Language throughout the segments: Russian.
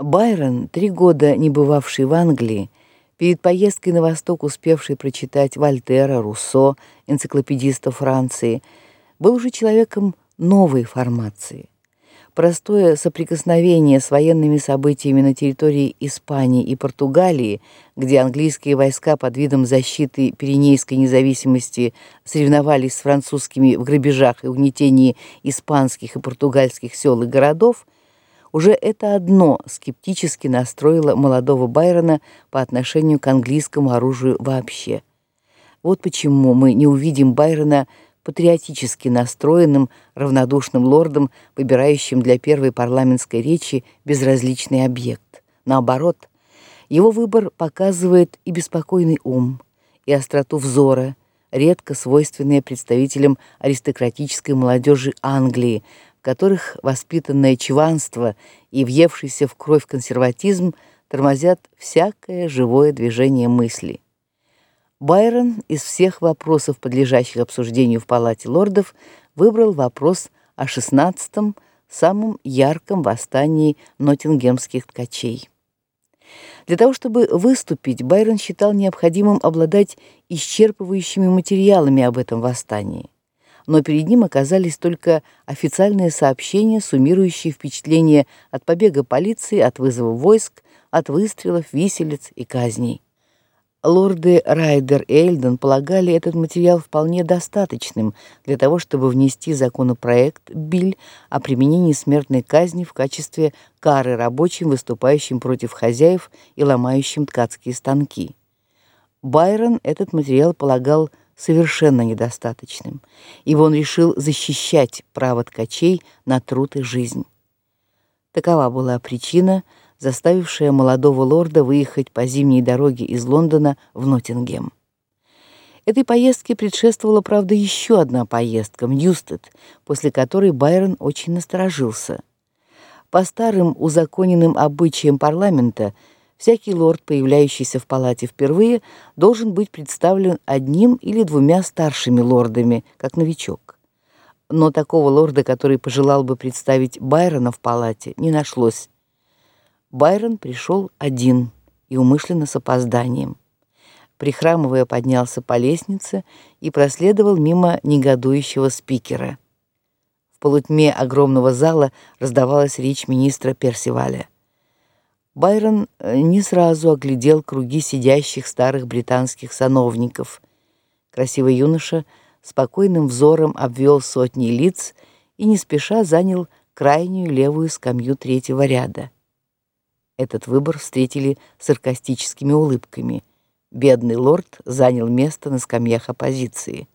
Байрон, три года не бывавший в Англии, перед поездкой на восток успевший прочитать Вольтера, Руссо, энциклопедиста Франции, был уже человеком новой формации. Простое соприкосновение с военными событиями на территории Испании и Португалии, где английские войска под видом защиты Пиренейской независимости соревновались с французскими в грабежах и угнетении испанских и португальских сел и городов – уже это одно скептически настроило молодого Байрона по отношению к английскому оружию вообще. Вот почему мы не увидим Байрона патриотически настроенным, равнодушным лордом, выбирающим для первой парламентской речи безразличный объект. Наоборот, его выбор показывает и беспокойный ум, и остроту взора, редко свойственные представителям аристократической молодежи Англии, которых воспитанное чванство и въевшийся в кровь консерватизм тормозят всякое живое движение мысли. Байрон из всех вопросов, подлежащих обсуждению в палате лордов, выбрал вопрос о шестнадцатом самом ярком восстании ноттингемских ткачей. Для того, чтобы выступить, Байрон считал необходимым обладать исчерпывающими материалами об этом восстании но перед ним оказались только официальные сообщения, суммирующие впечатления от побега полиции, от вызова войск, от выстрелов, виселиц и казней. Лорды Райдер и Эльден полагали этот материал вполне достаточным для того, чтобы внести законопроект Биль о применении смертной казни в качестве кары рабочим, выступающим против хозяев и ломающим ткацкие станки. Байрон этот материал полагал совершенно недостаточным, ибо он решил защищать право ткачей на труд и жизнь. Такова была причина, заставившая молодого лорда выехать по зимней дороге из Лондона в Ноттингем. Этой поездке предшествовала, правда, еще одна поездка в Ньюстед, после которой Байрон очень насторожился. По старым узаконенным обычаям парламента Всякий лорд, появляющийся в палате впервые, должен быть представлен одним или двумя старшими лордами, как новичок. Но такого лорда, который пожелал бы представить Байрона в палате, не нашлось. Байрон пришел один и умышленно с опозданием. Прихрамывая, поднялся по лестнице и проследовал мимо негодующего спикера. В полутьме огромного зала раздавалась речь министра Персиваля. Байрон э, не сразу оглядел круги сидящих старых британских сановников. Красивый юноша спокойным взором обвел сотни лиц и не спеша занял крайнюю левую скамью третьего ряда. Этот выбор встретили саркастическими улыбками. Бедный лорд занял место на скамьях оппозиции.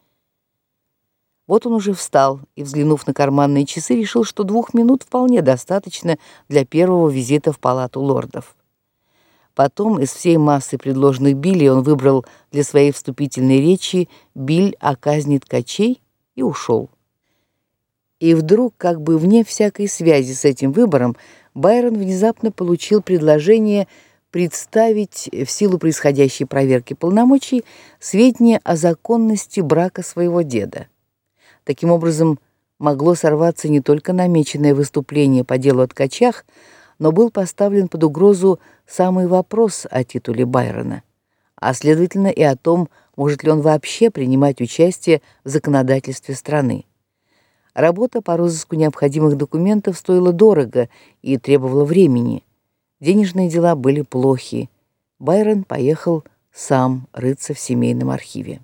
Вот он уже встал и, взглянув на карманные часы, решил, что двух минут вполне достаточно для первого визита в палату лордов. Потом из всей массы предложенных Билли он выбрал для своей вступительной речи Биль о казни ткачей и ушел. И вдруг, как бы вне всякой связи с этим выбором, Байрон внезапно получил предложение представить в силу происходящей проверки полномочий сведения о законности брака своего деда. Таким образом, могло сорваться не только намеченное выступление по делу о ткачах, но был поставлен под угрозу самый вопрос о титуле Байрона, а следовательно и о том, может ли он вообще принимать участие в законодательстве страны. Работа по розыску необходимых документов стоила дорого и требовала времени. Денежные дела были плохи. Байрон поехал сам рыться в семейном архиве.